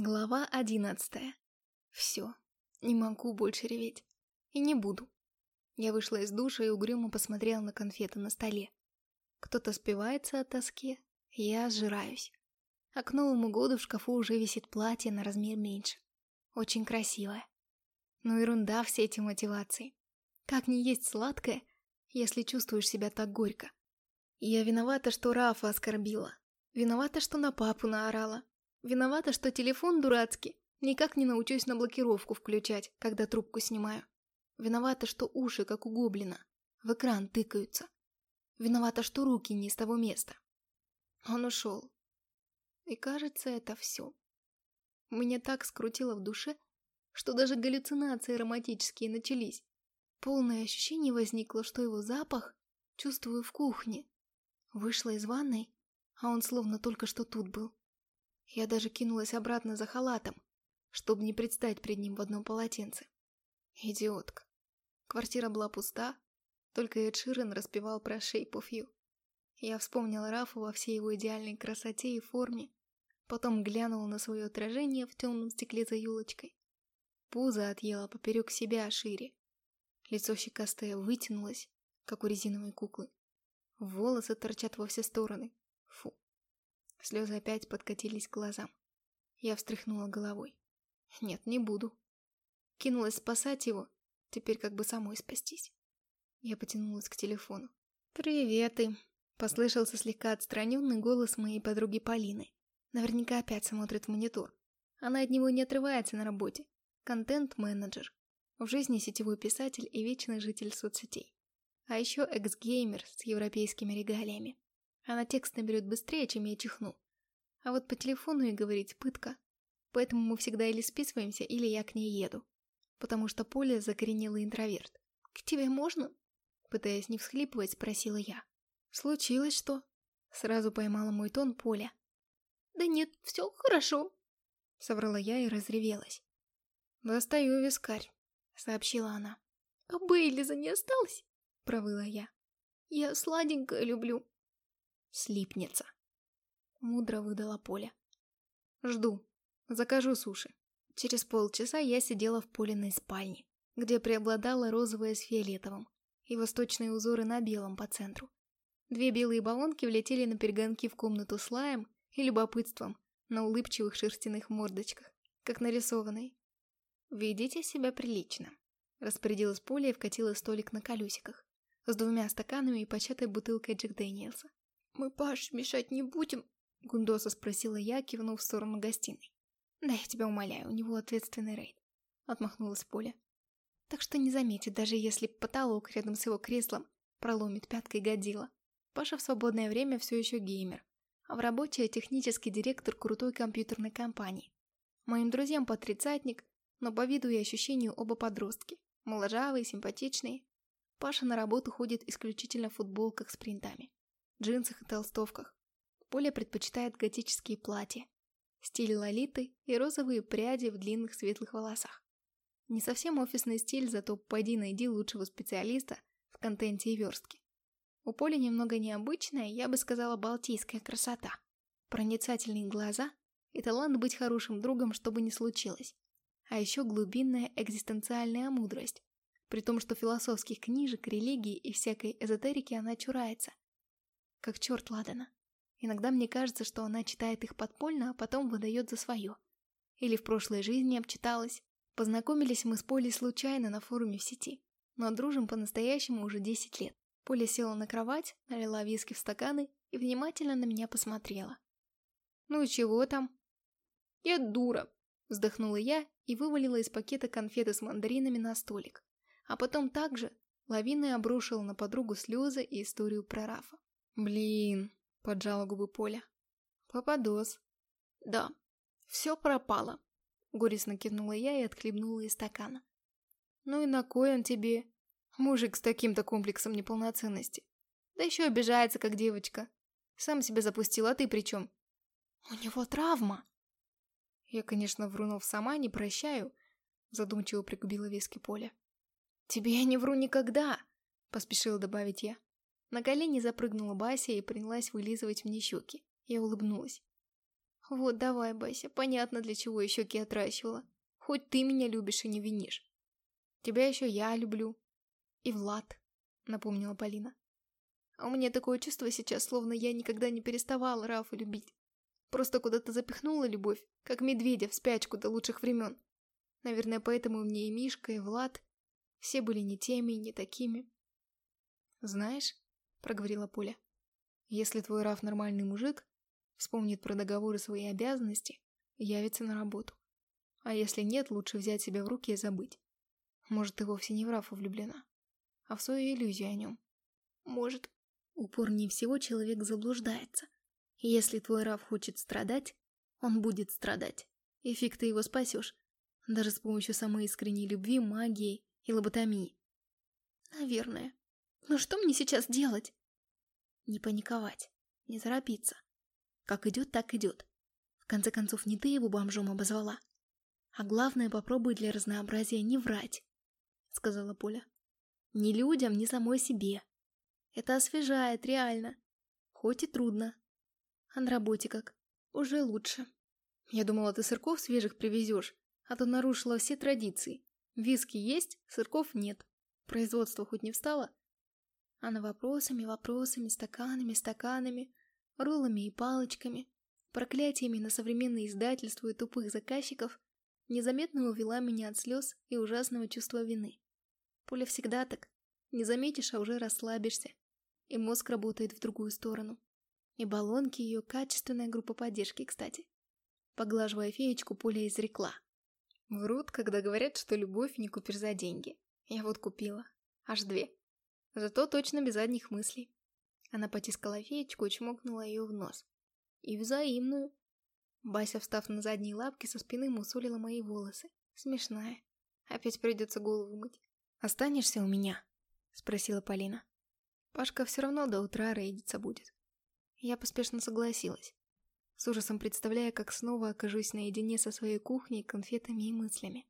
Глава одиннадцатая. Все. Не могу больше реветь. И не буду. Я вышла из душа и угрюмо посмотрела на конфеты на столе. Кто-то спивается от тоски, я сжираюсь. А к Новому году в шкафу уже висит платье на размер меньше. Очень красивое. Ну ерунда все эти мотивации. Как не есть сладкое, если чувствуешь себя так горько? Я виновата, что Рафа оскорбила. Виновата, что на папу наорала. Виновата, что телефон дурацкий. Никак не научусь на блокировку включать, когда трубку снимаю. Виновата, что уши, как у гоблина, в экран тыкаются. Виновата, что руки не с того места. Он ушел. И кажется, это все. Меня так скрутило в душе, что даже галлюцинации романтические начались. Полное ощущение возникло, что его запах чувствую в кухне. Вышла из ванной, а он словно только что тут был. Я даже кинулась обратно за халатом, чтобы не предстать перед ним в одном полотенце. Идиотка. Квартира была пуста, только Эд Ширен распевал про Shape of You. Я вспомнила Рафа во всей его идеальной красоте и форме, потом глянула на свое отражение в темном стекле за юлочкой. Пузо отъела поперек себя шире. Лицо щекастое вытянулось, как у резиновой куклы. Волосы торчат во все стороны. Фу. Слезы опять подкатились к глазам. Я встряхнула головой. Нет, не буду. Кинулась спасать его, теперь как бы самой спастись. Я потянулась к телефону. «Привет, ты!» Послышался слегка отстраненный голос моей подруги Полины. Наверняка опять смотрит в монитор. Она от него не отрывается на работе. Контент-менеджер. В жизни сетевой писатель и вечный житель соцсетей. А еще экс-геймер с европейскими регалиями. Она текст наберет быстрее, чем я чихну. А вот по телефону и говорить пытка. Поэтому мы всегда или списываемся, или я к ней еду. Потому что Поля закоренелый интроверт. «К тебе можно?» Пытаясь не всхлипывать, спросила я. «Случилось что?» Сразу поймала мой тон Поля. «Да нет, все хорошо», — соврала я и разревелась. «Достаю вискарь», — сообщила она. «А Бейлиза не осталось?» — провыла я. «Я сладенькое люблю». Слипнется. Мудро выдала Поля. Жду. Закажу суши. Через полчаса я сидела в Полиной спальне, где преобладала розовая с фиолетовым и восточные узоры на белом по центру. Две белые баллонки влетели на перегонки в комнату с лаем и любопытством на улыбчивых шерстяных мордочках, как нарисованные. «Ведите себя прилично», — распорядилась Поля и вкатила столик на колесиках с двумя стаканами и початой бутылкой Джек Дэниелса. «Мы Паш мешать не будем?» — Гундоса спросила я, кивнув в сторону гостиной. «Да я тебя умоляю, у него ответственный рейд», — отмахнулась Поля. «Так что не заметит, даже если потолок рядом с его креслом проломит пяткой годила. Паша в свободное время все еще геймер, а в рабочее технический директор крутой компьютерной компании. Моим друзьям по тридцатник, но по виду и ощущению оба подростки, моложавые, симпатичные. Паша на работу ходит исключительно в футболках с принтами джинсах и толстовках. Поля предпочитает готические платья, стиль лолиты и розовые пряди в длинных светлых волосах. Не совсем офисный стиль, зато пойди найди лучшего специалиста в контенте и верстке. У Поли немного необычная, я бы сказала, балтийская красота. Проницательные глаза и талант быть хорошим другом, что бы ни случилось. А еще глубинная экзистенциальная мудрость, при том, что философских книжек, религии и всякой эзотерики она чурается – как черт Ладана. Иногда мне кажется, что она читает их подпольно, а потом выдает за свое. Или в прошлой жизни обчиталась. Познакомились мы с Полей случайно на форуме в сети, но дружим по-настоящему уже 10 лет. Поля села на кровать, налила виски в стаканы и внимательно на меня посмотрела. «Ну чего там?» «Я дура», — вздохнула я и вывалила из пакета конфеты с мандаринами на столик. А потом также лавиной обрушила на подругу слезы и историю про Рафа. «Блин», — поджала губы Поля. «Попадос». «Да, все пропало», — горестно кивнула я и отхлебнула из стакана. «Ну и на кой он тебе? Мужик с таким-то комплексом неполноценности. Да еще обижается, как девочка. Сам себя запустил, а ты при чем?» «У него травма». «Я, конечно, врунов сама не прощаю», — задумчиво пригубила виски Поля. «Тебе я не вру никогда», — поспешила добавить я. На колени запрыгнула Бася и принялась вылизывать мне щеки. Я улыбнулась. Вот давай, Бася, понятно, для чего я щеки отращивала. Хоть ты меня любишь и не винишь. Тебя еще я люблю. И Влад, напомнила Полина. А у меня такое чувство сейчас, словно я никогда не переставала Рафа любить. Просто куда-то запихнула любовь, как медведя в спячку до лучших времен. Наверное, поэтому мне и Мишка, и Влад все были не теми и не такими. «Знаешь», — проговорила Поля, — «если твой Раф нормальный мужик, вспомнит про договоры свои обязанности, явится на работу. А если нет, лучше взять себя в руки и забыть. Может, ты вовсе не в Рафа влюблена, а в свою иллюзию о нем. Может, упорнее всего человек заблуждается. Если твой Раф хочет страдать, он будет страдать. И фиг ты его спасешь, даже с помощью самой искренней любви, магии и лоботомии. Наверное. Но что мне сейчас делать? Не паниковать, не торопиться. Как идет, так идет. В конце концов, не ты его бомжом обозвала. А главное, попробуй для разнообразия не врать, сказала Поля. Ни людям, ни самой себе. Это освежает, реально. Хоть и трудно. А на работе как? Уже лучше. Я думала, ты сырков свежих привезешь, а то нарушила все традиции. Виски есть, сырков нет. Производство хоть не встало? Она вопросами, вопросами, стаканами, стаканами, роллами и палочками, проклятиями на современное издательство и тупых заказчиков незаметно увела меня от слез и ужасного чувства вины. Пуля всегда так. Не заметишь, а уже расслабишься. И мозг работает в другую сторону. И баллонки ее качественная группа поддержки, кстати. Поглаживая феечку, Пуля изрекла. Врут, когда говорят, что любовь не купишь за деньги. Я вот купила. Аж две. Зато точно без задних мыслей. Она потискала феечку и чмокнула ее в нос. И взаимную. Бася, встав на задние лапки, со спины мусолила мои волосы. Смешная. Опять придется голову мыть. «Останешься у меня?» — спросила Полина. Пашка все равно до утра рейдиться будет. Я поспешно согласилась, с ужасом представляя, как снова окажусь наедине со своей кухней, конфетами и мыслями.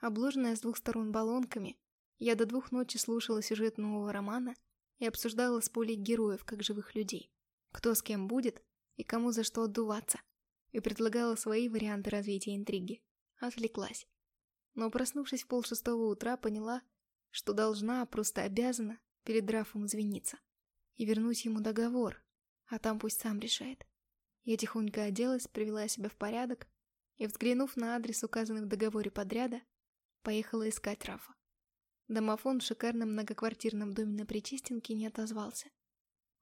Обложенная с двух сторон баллонками, я до двух ночи слушала сюжет нового романа и обсуждала с Полей героев, как живых людей. Кто с кем будет и кому за что отдуваться. И предлагала свои варианты развития интриги. Отвлеклась. Но проснувшись в полшестого утра, поняла, что должна, просто обязана перед Рафом извиниться. И вернуть ему договор, а там пусть сам решает. Я тихонько оделась, привела себя в порядок и, взглянув на адрес, указанный в договоре подряда, поехала искать Рафа. Домофон в шикарном многоквартирном доме на Причистенке не отозвался.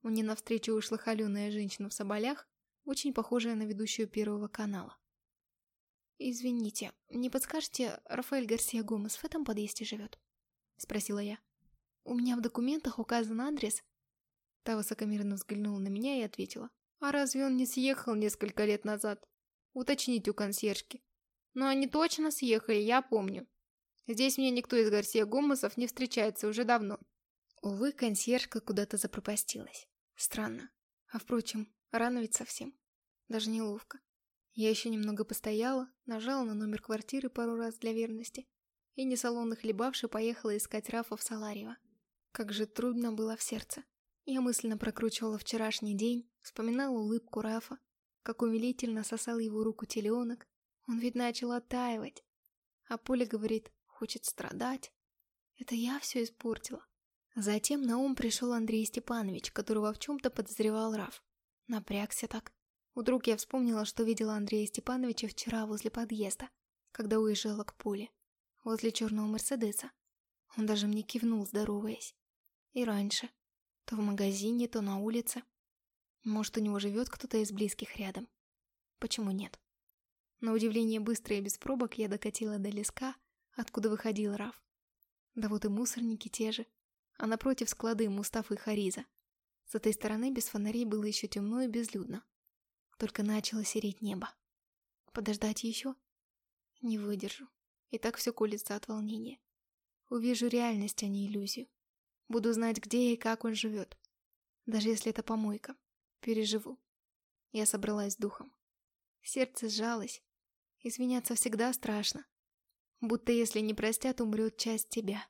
Мне навстречу вышла холеная женщина в соболях, очень похожая на ведущую Первого канала. «Извините, не подскажете, Рафаэль Гарсия Гомес в этом подъезде живет?» — спросила я. «У меня в документах указан адрес». Та высокомерно взглянула на меня и ответила. «А разве он не съехал несколько лет назад? Уточните у консьержки». «Но они точно съехали, я помню». Здесь мне никто из Гарсия Гомосов не встречается уже давно. Увы, консьержка куда-то запропастилась. Странно. А впрочем, рано ведь совсем. Даже неловко. Я еще немного постояла, нажала на номер квартиры пару раз для верности и, не салонно хлебавши, поехала искать Рафа в Саларево. Как же трудно было в сердце. Я мысленно прокручивала вчерашний день, вспоминала улыбку Рафа, как умилительно сосал его руку теленок. Он ведь начал оттаивать. А Поля говорит, хочет страдать. Это я все испортила. Затем на ум пришел Андрей Степанович, которого в чем-то подозревал Раф. Напрягся так. Вдруг я вспомнила, что видела Андрея Степановича вчера возле подъезда, когда уезжала к Поле, возле черного Мерседеса. Он даже мне кивнул, здороваясь. И раньше. То в магазине, то на улице. Может, у него живет кто-то из близких рядом. Почему нет? На удивление быстро и без пробок я докатила до леска, откуда выходил Раф. Да вот и мусорники те же, а напротив склады Мустафы Хариза. С этой стороны без фонарей было еще темно и безлюдно. Только начало сереть небо. Подождать еще? Не выдержу. И так все колется от волнения. Увижу реальность, а не иллюзию. Буду знать, где и как он живет. Даже если это помойка. Переживу. Я собралась с духом. Сердце сжалось. Извиняться всегда страшно. Будто если не простят, умрет часть тебя.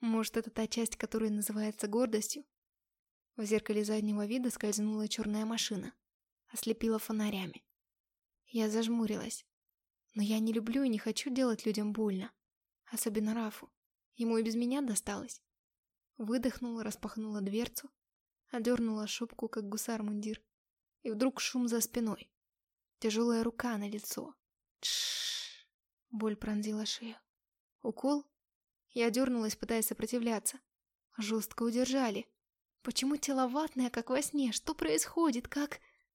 Может, это та часть, которая называется гордостью? В зеркале заднего вида скользнула черная машина. Ослепила фонарями. Я зажмурилась. Но я не люблю и не хочу делать людям больно. Особенно Рафу. Ему и без меня досталось. Выдохнула, распахнула дверцу, одернула шубку, как гусар мундир. И вдруг шум за спиной. Тяжелая рука на лицо. Тш. Боль пронзила шею. Укол? Я дернулась, пытаясь сопротивляться. Жестко удержали. Почему тело ватное, как во сне? Что происходит? Как...